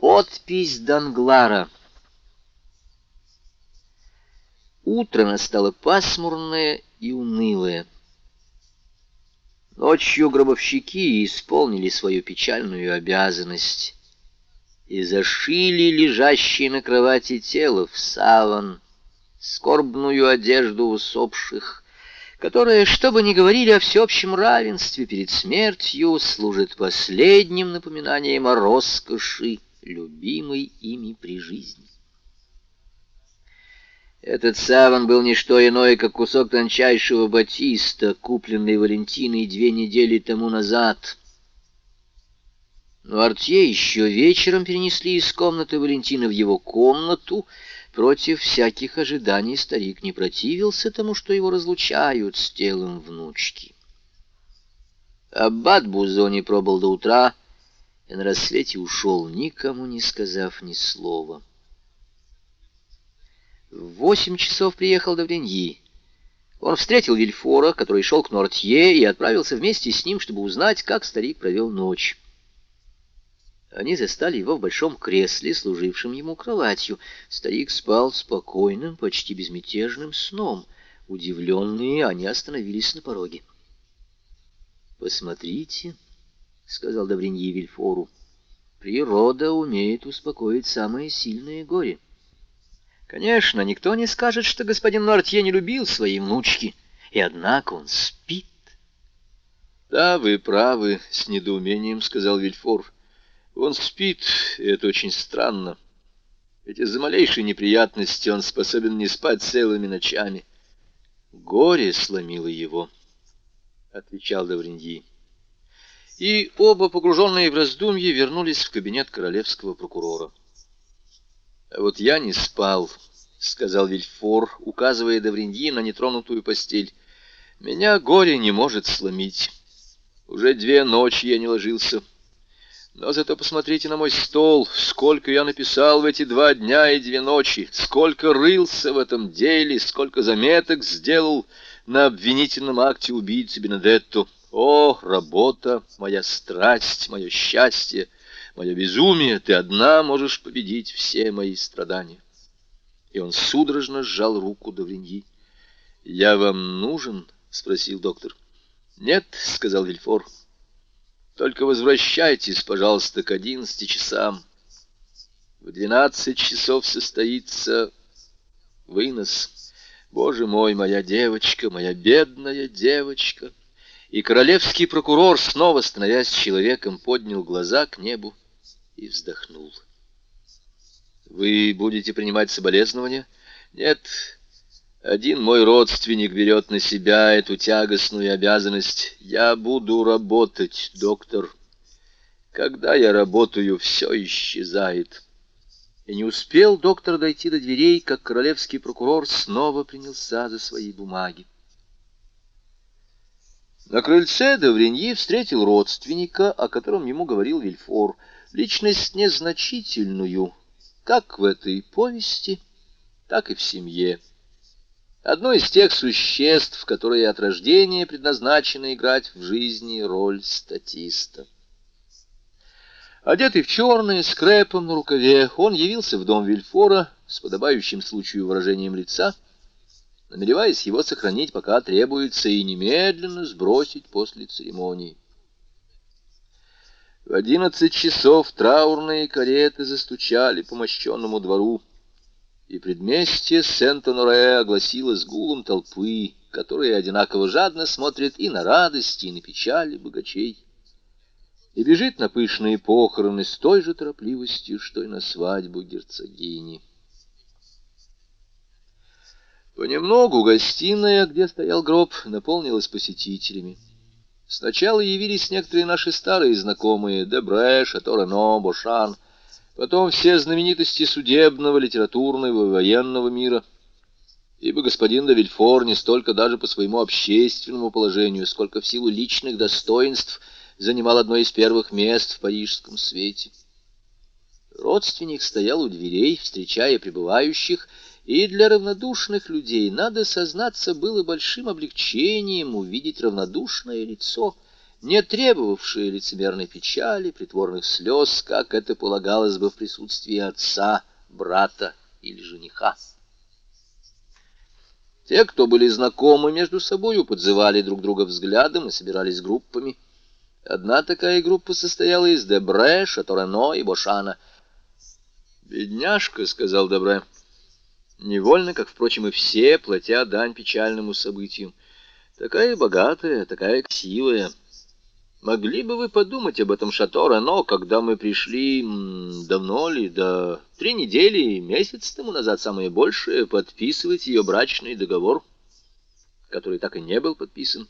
Подпись Данглара. Утро настало пасмурное и унылое. Ночью гробовщики исполнили свою печальную обязанность и зашили лежащие на кровати тело в саван, скорбную одежду усопших, которая, что бы ни говорили о всеобщем равенстве перед смертью, служит последним напоминанием о роскоши, любимой ими при жизни. Этот саван был не что иное, как кусок тончайшего батиста, купленный Валентиной две недели тому назад. Но Артье еще вечером перенесли из комнаты Валентина в его комнату. Против всяких ожиданий старик не противился тому, что его разлучают с телом внучки. Аббат Бузони пробыл до утра, и на рассвете ушел, никому не сказав ни слова. В восемь часов приехал Давреньи. Он встретил Вильфора, который шел к Нортье, и отправился вместе с ним, чтобы узнать, как старик провел ночь. Они застали его в большом кресле, служившем ему кроватью. Старик спал спокойным, почти безмятежным сном. Удивленные, они остановились на пороге. «Посмотрите», — сказал Давриньи Вильфору. «Природа умеет успокоить самое сильное горе». Конечно, никто не скажет, что господин Нортье не любил своей внучки, и однако он спит. «Да, вы правы», — с недоумением сказал Вильфор. «Он спит, и это очень странно. Ведь из-за малейшей неприятности он способен не спать целыми ночами». «Горе сломило его», — отвечал Давриньи и оба, погруженные в раздумье, вернулись в кабинет королевского прокурора. «А вот я не спал», — сказал Вильфор, указывая Давриньи на нетронутую постель. «Меня горе не может сломить. Уже две ночи я не ложился. Но зато посмотрите на мой стол, сколько я написал в эти два дня и две ночи, сколько рылся в этом деле, сколько заметок сделал на обвинительном акте убийцы Бенедетто». О, работа, моя страсть, мое счастье, мое безумие, ты одна можешь победить все мои страдания. И он судорожно сжал руку Давриньи. «Я вам нужен?» — спросил доктор. «Нет», — сказал Вильфор. «Только возвращайтесь, пожалуйста, к одиннадцати часам. В двенадцать часов состоится вынос. Боже мой, моя девочка, моя бедная девочка!» И королевский прокурор, снова становясь человеком, поднял глаза к небу и вздохнул. «Вы будете принимать соболезнования?» «Нет, один мой родственник берет на себя эту тягостную обязанность. Я буду работать, доктор. Когда я работаю, все исчезает». И не успел доктор дойти до дверей, как королевский прокурор снова принялся за свои бумаги. На крыльце Давреньи встретил родственника, о котором ему говорил Вильфор, личность незначительную, как в этой повести, так и в семье. Одно из тех существ, которые от рождения предназначены играть в жизни роль статиста. Одетый в черное, с крэпом на рукаве, он явился в дом Вильфора с подобающим случаю выражением лица — намереваясь его сохранить, пока требуется, и немедленно сбросить после церемонии. В одиннадцать часов траурные кареты застучали по мощенному двору, и предместье Сент-Оноре огласило с гулом толпы, которые одинаково жадно смотрят и на радости, и на печали богачей, и бежит на пышные похороны с той же торопливостью, что и на свадьбу герцогини. Понемногу гостиная, где стоял гроб, наполнилась посетителями. Сначала явились некоторые наши старые знакомые, Дебре, Шато-Рено, Бошан, потом все знаменитости судебного, литературного и военного мира, ибо господин де Вильфор не столько даже по своему общественному положению, сколько в силу личных достоинств занимал одно из первых мест в парижском свете. Родственник стоял у дверей, встречая прибывающих, и для равнодушных людей, надо сознаться, было большим облегчением увидеть равнодушное лицо, не требовавшее лицемерной печали, притворных слез, как это полагалось бы в присутствии отца, брата или жениха. Те, кто были знакомы между собою, подзывали друг друга взглядом и собирались группами. Одна такая группа состояла из Дебре, Шаторено и Бошана. «Бедняжка», — сказал Дебре, — невольно, как, впрочем, и все, платя дань печальному событию. «Такая богатая, такая красивая». Могли бы вы подумать об этом Шато но когда мы пришли, давно ли, да три недели, месяц тому назад, самое большее, подписывать ее брачный договор, который так и не был подписан?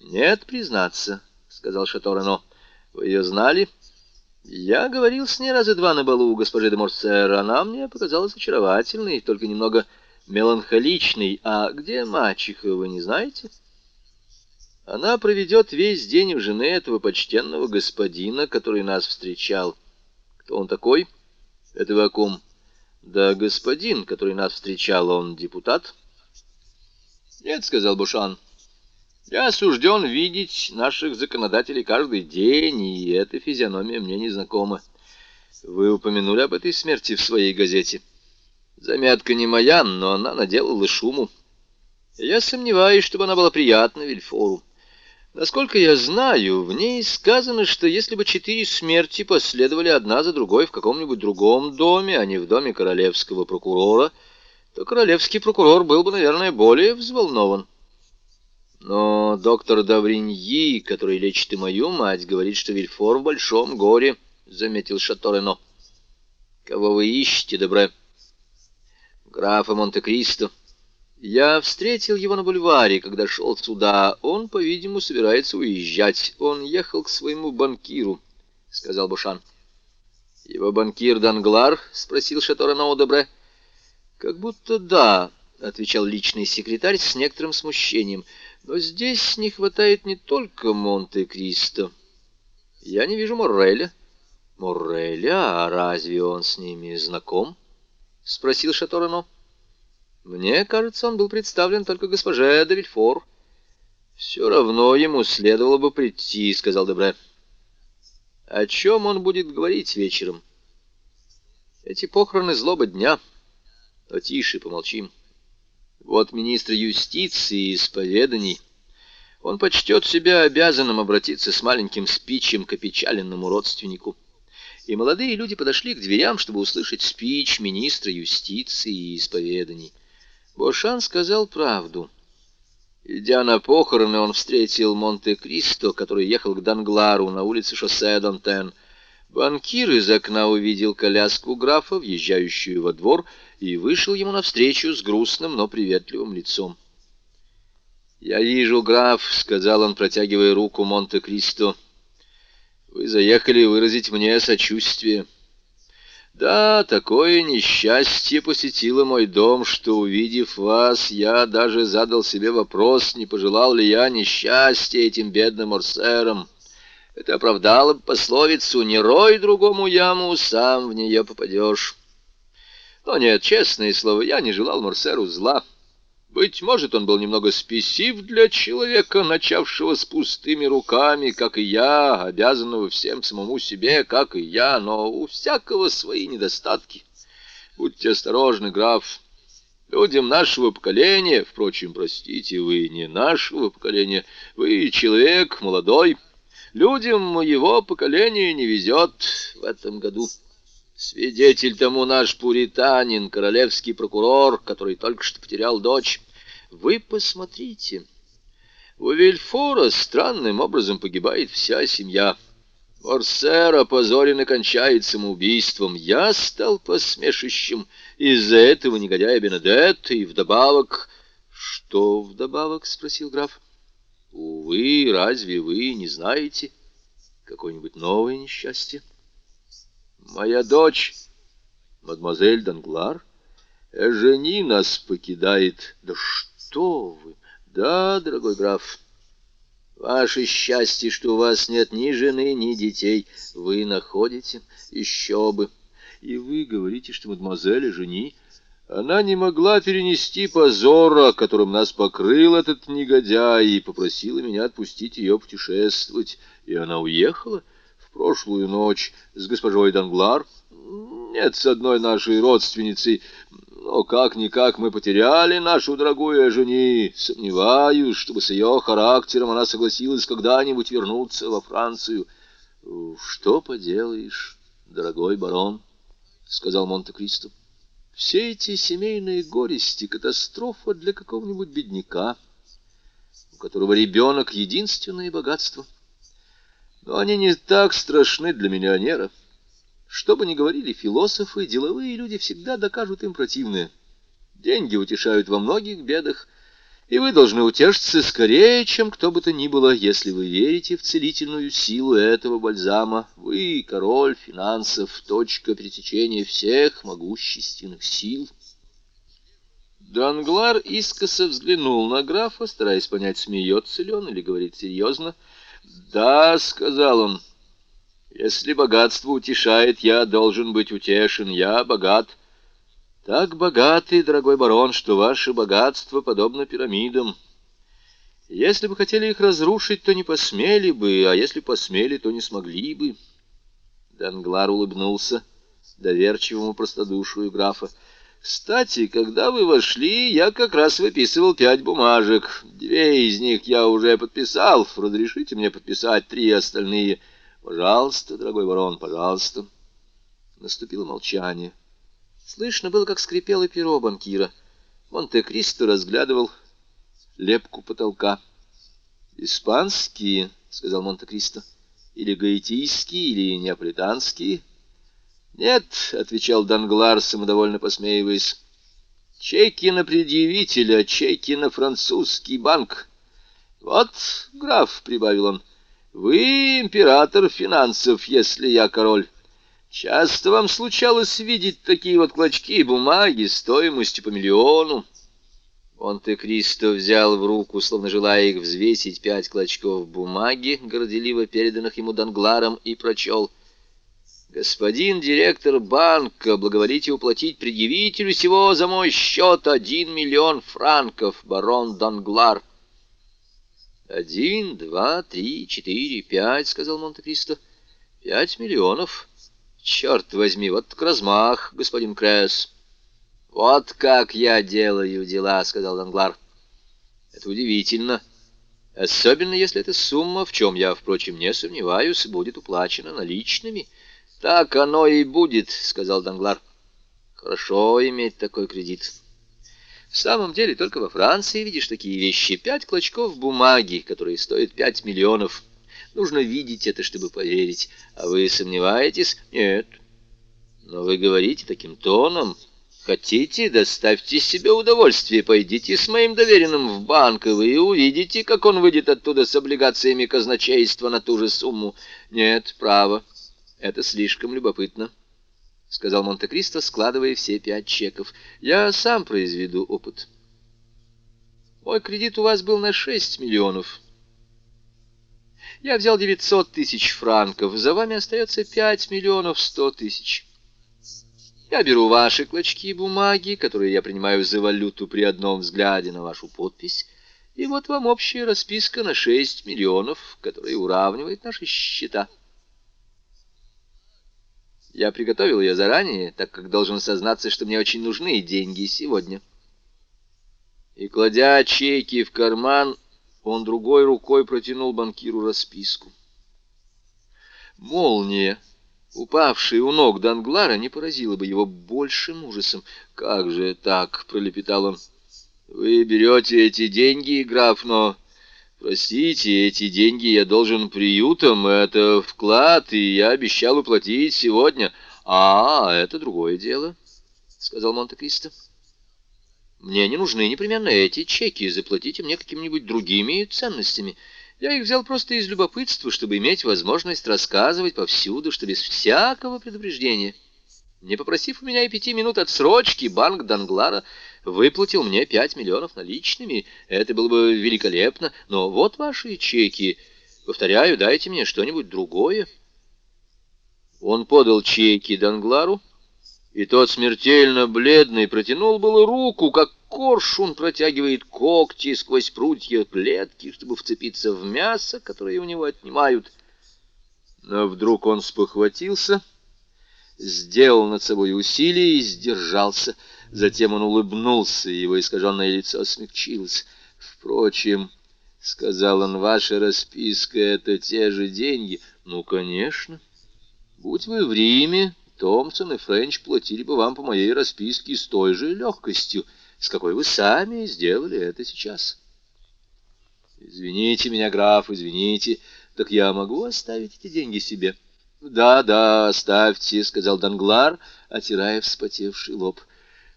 Нет, признаться, — сказал Шато но Вы ее знали? Я говорил с ней раза два на балу у госпожи де Морсер. Она мне показалась очаровательной, только немного меланхоличной. А где мачеха, вы не знаете? — она проведет весь день у жены этого почтенного господина, который нас встречал. Кто он такой? Это вы о ком? Да господин, который нас встречал, он депутат? Нет, сказал Бушан. Я осужден видеть наших законодателей каждый день, и эта физиономия мне не знакома. Вы упомянули об этой смерти в своей газете. Заметка не моя, но она наделала шуму. Я сомневаюсь, чтобы она была приятна Вильфору. Насколько я знаю, в ней сказано, что если бы четыре смерти последовали одна за другой в каком-нибудь другом доме, а не в доме королевского прокурора, то королевский прокурор был бы, наверное, более взволнован. Но доктор Давриньи, который лечит и мою мать, говорит, что Вильфор в большом горе, — заметил Шаторено. — Кого вы ищете, Дебре? — Графа Монте-Кристо. — я встретил его на бульваре, когда шел сюда. Он, по-видимому, собирается уезжать. Он ехал к своему банкиру, — сказал Бушан. — Его банкир Данглар? — спросил Шаторано Одобре. — Как будто да, — отвечал личный секретарь с некоторым смущением. — Но здесь не хватает не только Монте-Кристо. Я не вижу Морреля. — Морреля? А разве он с ними знаком? — спросил Шаторано. — мне кажется, он был представлен только госпоже де Вильфор. Все равно ему следовало бы прийти, — сказал Дебре. О чем он будет говорить вечером? Эти похороны злоба дня. Но тише, помолчим. Вот министр юстиции и исповеданий. Он почтет себя обязанным обратиться с маленьким спичем к опечаленному родственнику. И молодые люди подошли к дверям, чтобы услышать спич министра юстиции и исповеданий. Бошан сказал правду. Идя на похороны, он встретил Монте-Кристо, который ехал к Данглару на улице шоссе Дантен. Банкир из окна увидел коляску графа, въезжающую во двор, и вышел ему навстречу с грустным, но приветливым лицом. «Я вижу, граф», — сказал он, протягивая руку Монте-Кристо. «Вы заехали выразить мне сочувствие». Да, такое несчастье посетило мой дом, что, увидев вас, я даже задал себе вопрос, не пожелал ли я несчастья этим бедным Орсерам. Это оправдало бы пословицу «Не рой другому яму, сам в нее попадешь». Но нет, честное слово, я не желал Морсеру зла. Быть может, он был немного спесив для человека, начавшего с пустыми руками, как и я, обязанного всем самому себе, как и я, но у всякого свои недостатки. Будьте осторожны, граф. Людям нашего поколения, впрочем, простите, вы не нашего поколения, вы человек молодой. Людям моего поколения не везет в этом году. Свидетель тому наш пуританин, королевский прокурор, который только что потерял дочь. Вы посмотрите. У Вильфора странным образом погибает вся семья. Орсер опозорен и кончает самоубийством. Я стал посмешищем из-за этого негодяя Бенедетта и вдобавок... — Что вдобавок? — спросил граф. — Увы, разве вы не знаете какое-нибудь новое несчастье? — Моя дочь, мадемуазель Данглар, жени нас покидает. Да что вы! Да, дорогой граф, ваше счастье, что у вас нет ни жены, ни детей. Вы находите, еще бы. И вы говорите, что мадемуазель жени. Она не могла перенести позора, которым нас покрыл этот негодяй, и попросила меня отпустить ее путешествовать. И она уехала в прошлую ночь с госпожой Данглар. Нет, с одной нашей родственницей. Но как-никак мы потеряли нашу дорогую жени. Сомневаюсь, чтобы с ее характером она согласилась когда-нибудь вернуться во Францию. — Что поделаешь, дорогой барон, — сказал Монте-Кристо. Все эти семейные горести — катастрофа для какого-нибудь бедняка, у которого ребенок — единственное богатство. Но они не так страшны для миллионера. Что бы ни говорили философы, деловые люди всегда докажут им противное. Деньги утешают во многих бедах, и вы должны утешиться скорее, чем кто бы то ни было, если вы верите в целительную силу этого бальзама. Вы — король финансов, точка пересечения всех могущественных сил. Данглар искоса взглянул на графа, стараясь понять, смеется ли он или говорит серьезно. «Да», — сказал он, — «если богатство утешает, я должен быть утешен, я богат». Так богаты, дорогой барон, что ваше богатство подобно пирамидам. Если бы хотели их разрушить, то не посмели бы, а если посмели, то не смогли бы. Данглар улыбнулся доверчивому простодушию графа. Кстати, когда вы вошли, я как раз выписывал пять бумажек. Две из них я уже подписал. Разрешите мне подписать три остальные? Пожалуйста, дорогой барон, пожалуйста. Наступило молчание. Слышно было, как скрипело перо банкира. Монте-Кристо разглядывал лепку потолка. «Испанские», — сказал Монте-Кристо, — «или гаитийские, или неаполитанские?» «Нет», — отвечал Данглар, самодовольно посмеиваясь, — «чеки на предъявителя, чеки на французский банк». «Вот, граф», — прибавил он, — «вы император финансов, если я король». Часто вам случалось видеть такие вот клочки бумаги стоимостью по миллиону? Монте-Кристо взял в руку, словно желая их взвесить, пять клочков бумаги, горделиво переданных ему Дангларом, и прочел. «Господин директор банка, благоволите уплатить предъявителю всего за мой счет один миллион франков, барон Данглар». «Один, два, три, четыре, пять», — сказал Монте-Кристо. «Пять миллионов». Черт возьми, вот так размах, господин Кресс. Вот как я делаю дела, сказал Данглар. Это удивительно. Особенно, если эта сумма, в чем я, впрочем, не сомневаюсь, будет уплачена наличными. Так оно и будет, сказал Данглар. Хорошо иметь такой кредит. В самом деле, только во Франции видишь такие вещи. Пять клочков бумаги, которые стоят пять миллионов. Нужно видеть это, чтобы поверить. А вы сомневаетесь? Нет. Но вы говорите таким тоном. Хотите, доставьте себе удовольствие. Пойдите с моим доверенным в банк, и вы увидите, как он выйдет оттуда с облигациями казначейства на ту же сумму. Нет, право. Это слишком любопытно. — сказал Монте-Кристо, складывая все пять чеков. — Я сам произведу опыт. Мой кредит у вас был на шесть миллионов. Я взял 900 тысяч франков, за вами остается 5 миллионов 100 тысяч. Я беру ваши клочки бумаги, которые я принимаю за валюту при одном взгляде на вашу подпись, и вот вам общая расписка на 6 миллионов, которая уравнивает наши счета. Я приготовил ее заранее, так как должен сознаться, что мне очень нужны деньги сегодня. И, кладя чеки в карман, он другой рукой протянул банкиру расписку. Молния, упавшая у ног Данглара, не поразила бы его большим ужасом. «Как же так?» — пролепетал он. «Вы берете эти деньги, граф, но...» «Простите, эти деньги я должен приютам, это вклад, и я обещал уплатить сегодня». «А, это другое дело», — сказал Монте-Кристо. Мне не нужны непременно эти чеки, заплатите мне какими-нибудь другими ценностями. Я их взял просто из любопытства, чтобы иметь возможность рассказывать повсюду, что без всякого предупреждения. Не попросив у меня и пяти минут отсрочки, банк Данглара выплатил мне пять миллионов наличными. Это было бы великолепно, но вот ваши чеки. Повторяю, дайте мне что-нибудь другое. Он подал чеки Данглару, И тот смертельно бледный протянул было руку, как коршун протягивает когти сквозь прутья клетки, чтобы вцепиться в мясо, которое у него отнимают. Но вдруг он спохватился, сделал над собой усилие и сдержался. Затем он улыбнулся, и его искаженное лицо смягчилось. Впрочем, — сказал он, — ваша расписка — это те же деньги. Ну, конечно. Будь вы в Риме, Томпсон и Френч платили бы вам по моей расписке с той же легкостью, с какой вы сами сделали это сейчас. Извините меня, граф, извините, так я могу оставить эти деньги себе? Да, да, оставьте, — сказал Данглар, отирая вспотевший лоб.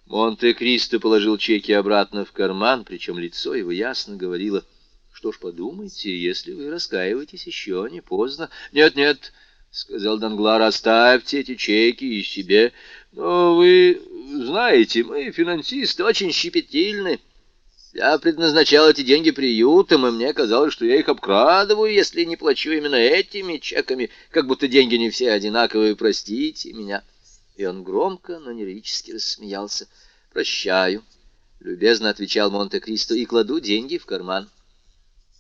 Монте-Кристо положил чеки обратно в карман, причем лицо его ясно говорило, что ж, подумайте, если вы раскаиваетесь, еще не поздно. Нет, нет, — сказал Данглар, — оставьте эти чеки и себе. Но вы знаете, мы, финансисты, очень щепетильны. Я предназначал эти деньги приютам, и мне казалось, что я их обкрадываю, если не плачу именно этими чеками, как будто деньги не все одинаковые, простите меня. — и он громко, но нервически рассмеялся. «Прощаю», — любезно отвечал Монте-Кристо, — «и кладу деньги в карман».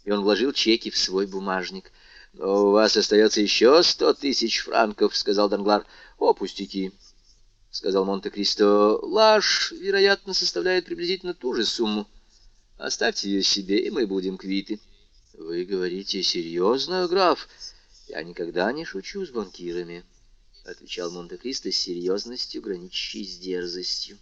И он вложил чеки в свой бумажник. «Но у вас остается еще сто тысяч франков», — сказал Данглар. «О, пустяки», — сказал Монте-Кристо. «Лаш, вероятно, составляет приблизительно ту же сумму. Оставьте ее себе, и мы будем квиты». «Вы говорите серьезно, граф? Я никогда не шучу с банкирами». — отвечал Монте-Кристо с серьезностью, граничащей с дерзостью.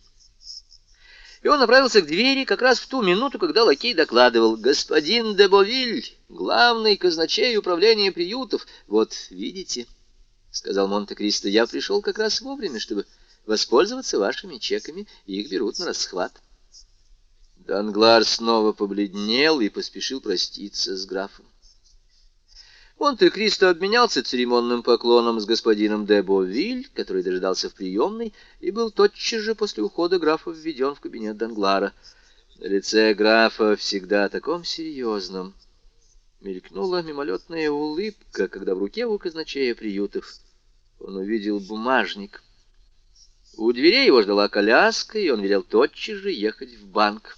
И он направился к двери как раз в ту минуту, когда лакей докладывал. «Господин де Бовиль, главный казначей управления приютов. Вот, видите, — сказал Монте-Кристо, — я пришел как раз вовремя, чтобы воспользоваться вашими чеками, и их берут на расхват». Данглар снова побледнел и поспешил проститься с графом. Монте-Кристо обменялся церемонным поклоном с господином де Бовиль, который дожидался в приемной, и был тотчас же после ухода графа введен в кабинет Данглара. На лице графа, всегда таком серьезном, мелькнула мимолетная улыбка, когда в руке у казначея приютов он увидел бумажник. У дверей его ждала коляска, и он велел тотчас же ехать в банк.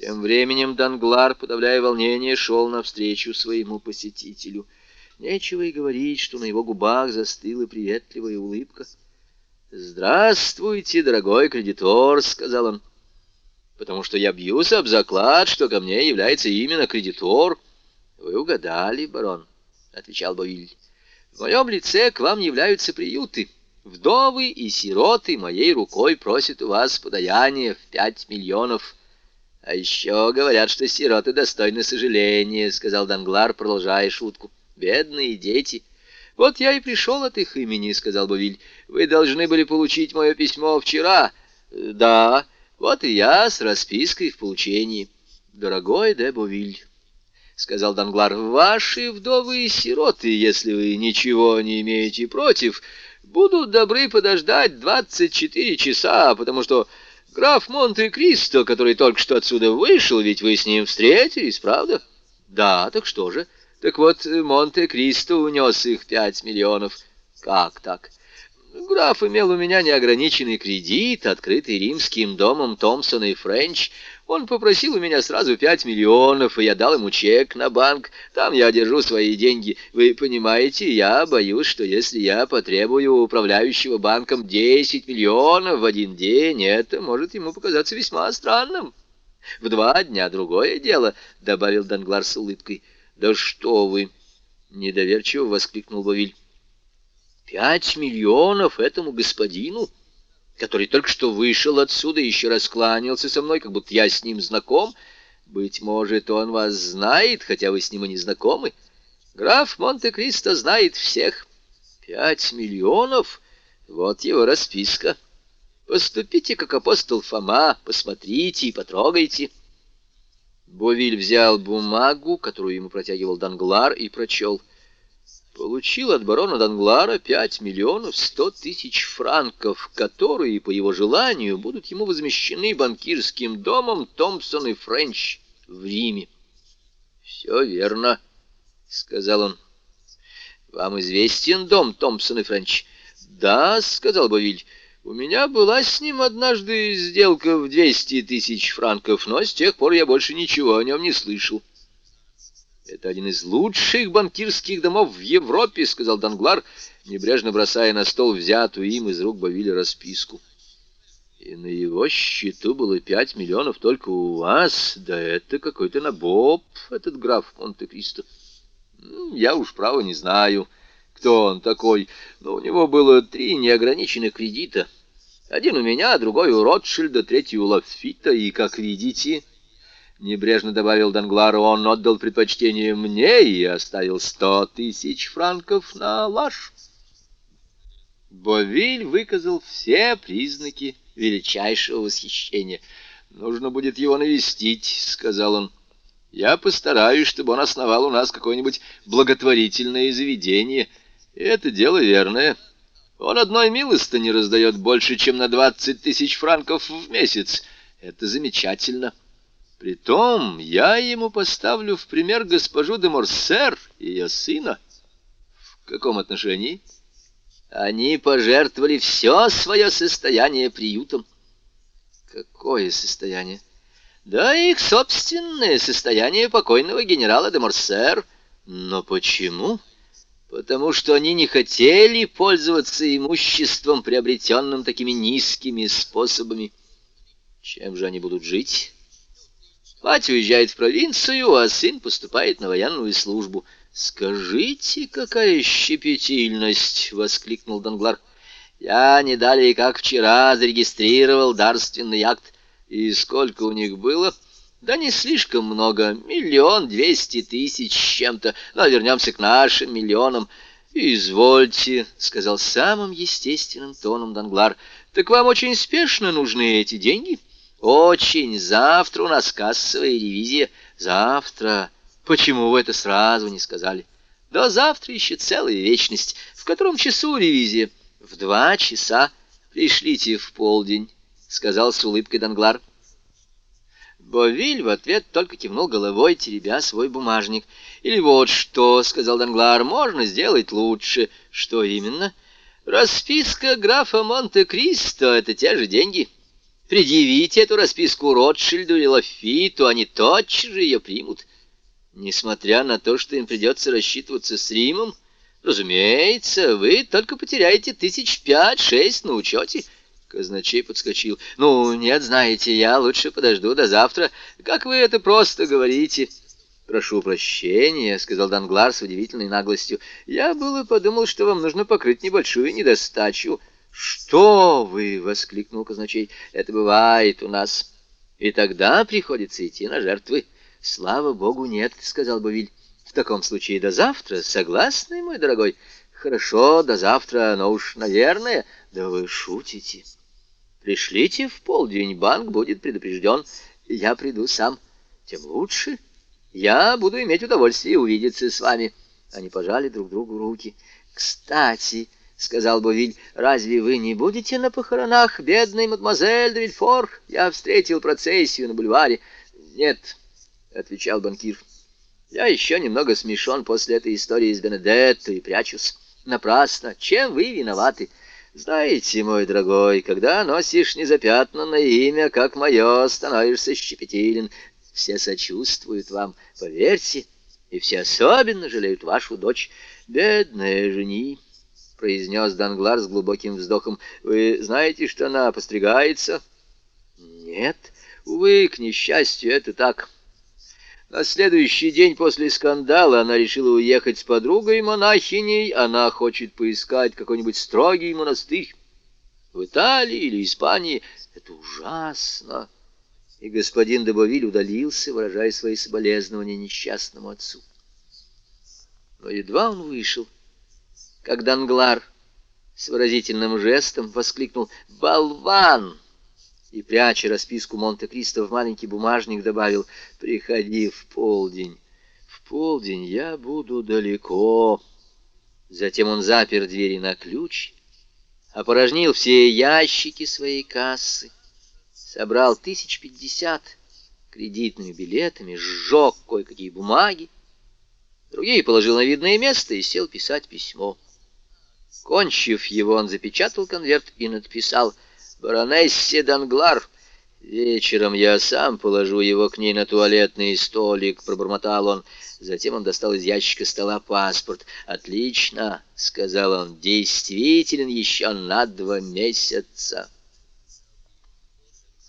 Тем временем Данглар, подавляя волнение, шел навстречу своему посетителю. Нечего и говорить, что на его губах застыла приветливая улыбка. «Здравствуйте, дорогой кредитор», — сказал он, — «потому что я бьюсь об заклад, что ко мне является именно кредитор». «Вы угадали, барон», — отвечал Бовиль. «В моем лице к вам являются приюты». Вдовы и сироты моей рукой просят у вас подаяние в пять миллионов — А еще говорят, что сироты достойны сожаления, — сказал Данглар, продолжая шутку. — Бедные дети. — Вот я и пришел от их имени, — сказал Бовиль. — Вы должны были получить мое письмо вчера. — Да, вот и я с распиской в получении. — Дорогой де Бовиль, — сказал Данглар, — ваши вдовы и сироты, если вы ничего не имеете против, будут добры подождать двадцать четыре часа, потому что... Граф Монте-Кристо, который только что отсюда вышел, ведь вы с ним встретились, правда? Да, так что же? Так вот, Монте-Кристо унес их пять миллионов. Как так? Граф имел у меня неограниченный кредит, открытый римским домом Томпсона и Френч. Он попросил у меня сразу пять миллионов, и я дал ему чек на банк. Там я держу свои деньги. Вы понимаете, я боюсь, что если я потребую управляющего банком десять миллионов в один день, это может ему показаться весьма странным. В два дня другое дело, — добавил Данглар с улыбкой. — Да что вы! — недоверчиво воскликнул Бавиль. Пять миллионов этому господину, который только что вышел отсюда и еще раскланялся со мной, как будто я с ним знаком. Быть может, он вас знает, хотя вы с ним и не знакомы. Граф Монте-Кристо знает всех. Пять миллионов? Вот его расписка. Поступите, как апостол Фома, посмотрите и потрогайте. Бовиль взял бумагу, которую ему протягивал Данглар, и прочел — получил от барона Данглара пять миллионов сто тысяч франков, которые, по его желанию, будут ему возмещены банкирским домом Томпсон и Френч в Риме. — Все верно, — сказал он. — Вам известен дом Томпсон и Френч? — Да, — сказал Бовиль. — У меня была с ним однажды сделка в двести тысяч франков, но с тех пор я больше ничего о нем не слышал. «Это один из лучших банкирских домов в Европе», — сказал Данглар, небрежно бросая на стол взятую им из рук Бавиля расписку. «И на его счету было пять миллионов только у вас. Да это какой-то набоб, этот граф Монте-Кристо. Я уж право не знаю, кто он такой, но у него было три неограниченных кредита. Один у меня, другой у Ротшильда, третий у Лафита, и, как видите...» Небрежно добавил Данглар, он отдал предпочтение мне и оставил сто тысяч франков на ваш. Бовиль выказал все признаки величайшего восхищения. «Нужно будет его навестить», — сказал он. «Я постараюсь, чтобы он основал у нас какое-нибудь благотворительное заведение. И это дело верное. Он одной милостыни раздает больше, чем на двадцать тысяч франков в месяц. Это замечательно». Притом я ему поставлю в пример госпожу де Морсер и ее сына. В каком отношении? Они пожертвовали все свое состояние приютом. Какое состояние? Да их собственное состояние покойного генерала де Морсер. Но почему? Потому что они не хотели пользоваться имуществом, приобретенным такими низкими способами. Чем же они будут жить? Мать уезжает в провинцию, а сын поступает на военную службу. «Скажите, какая щепетильность!» — воскликнул Данглар. «Я не далее, как вчера, зарегистрировал дарственный акт. И сколько у них было?» «Да не слишком много. Миллион двести тысяч с чем-то. Но вернемся к нашим миллионам». «Извольте», — сказал самым естественным тоном Данглар. «Так вам очень спешно нужны эти деньги?» Очень. Завтра у нас кассовая ревизия. Завтра. Почему вы это сразу не сказали? До завтра еще целая вечность. В котором часу ревизия? В два часа. Пришлите в полдень, сказал с улыбкой Данглар. Бовиль в ответ только кивнул головой, теребя свой бумажник. «Или вот что», — сказал Данглар, — «можно сделать лучше». «Что именно?» «Расписка графа Монте-Кристо — это те же деньги». Предъявите эту расписку Ротшильду или Лафиту, они тотчас же ее примут. Несмотря на то, что им придется рассчитываться с Римом, разумеется, вы только потеряете тысяч пять-шесть на учете. Казначей подскочил. «Ну, нет, знаете, я лучше подожду до завтра. Как вы это просто говорите?» «Прошу прощения», — сказал Данглар с удивительной наглостью. «Я было подумал, что вам нужно покрыть небольшую недостачу». «Что вы!» — воскликнул казначей. «Это бывает у нас. И тогда приходится идти на жертвы». «Слава богу, нет», — сказал Бавиль. «В таком случае до завтра, согласны, мой дорогой?» «Хорошо, до завтра, но уж, наверное...» «Да вы шутите!» «Пришлите в полдень, банк будет предупрежден. Я приду сам. Тем лучше. Я буду иметь удовольствие увидеться с вами». Они пожали друг другу руки. «Кстати...» — сказал Бовиль, — разве вы не будете на похоронах бедной мадемуазель де Вильфор? Я встретил процессию на бульваре. — Нет, — отвечал банкир, — я еще немного смешон после этой истории с Бенедетто и прячусь. Напрасно. Чем вы виноваты? Знаете, мой дорогой, когда носишь незапятнанное имя, как мое, становишься щепетилен. Все сочувствуют вам, поверьте, и все особенно жалеют вашу дочь. Бедная жени произнес Данглар с глубоким вздохом. «Вы знаете, что она постригается?» «Нет, увы, к несчастью, это так». На следующий день после скандала она решила уехать с подругой-монахиней. Она хочет поискать какой-нибудь строгий монастырь в Италии или Испании. Это ужасно. И господин Добовиль удалился, выражая свои соболезнования несчастному отцу. Но едва он вышел, как Данглар с выразительным жестом воскликнул «Болван!» и, пряча расписку Монте-Кристо в маленький бумажник, добавил «Приходи в полдень. В полдень я буду далеко». Затем он запер двери на ключ, опорожнил все ящики своей кассы, собрал тысяч пятьдесят кредитными билетами, сжег кое-какие бумаги, другие положил на видное место и сел писать письмо. Кончив его, он запечатал конверт и надписал «Баронессе Данглар». «Вечером я сам положу его к ней на туалетный столик», — пробормотал он. Затем он достал из ящика стола паспорт. «Отлично», — сказал он, — «действителен еще на два месяца».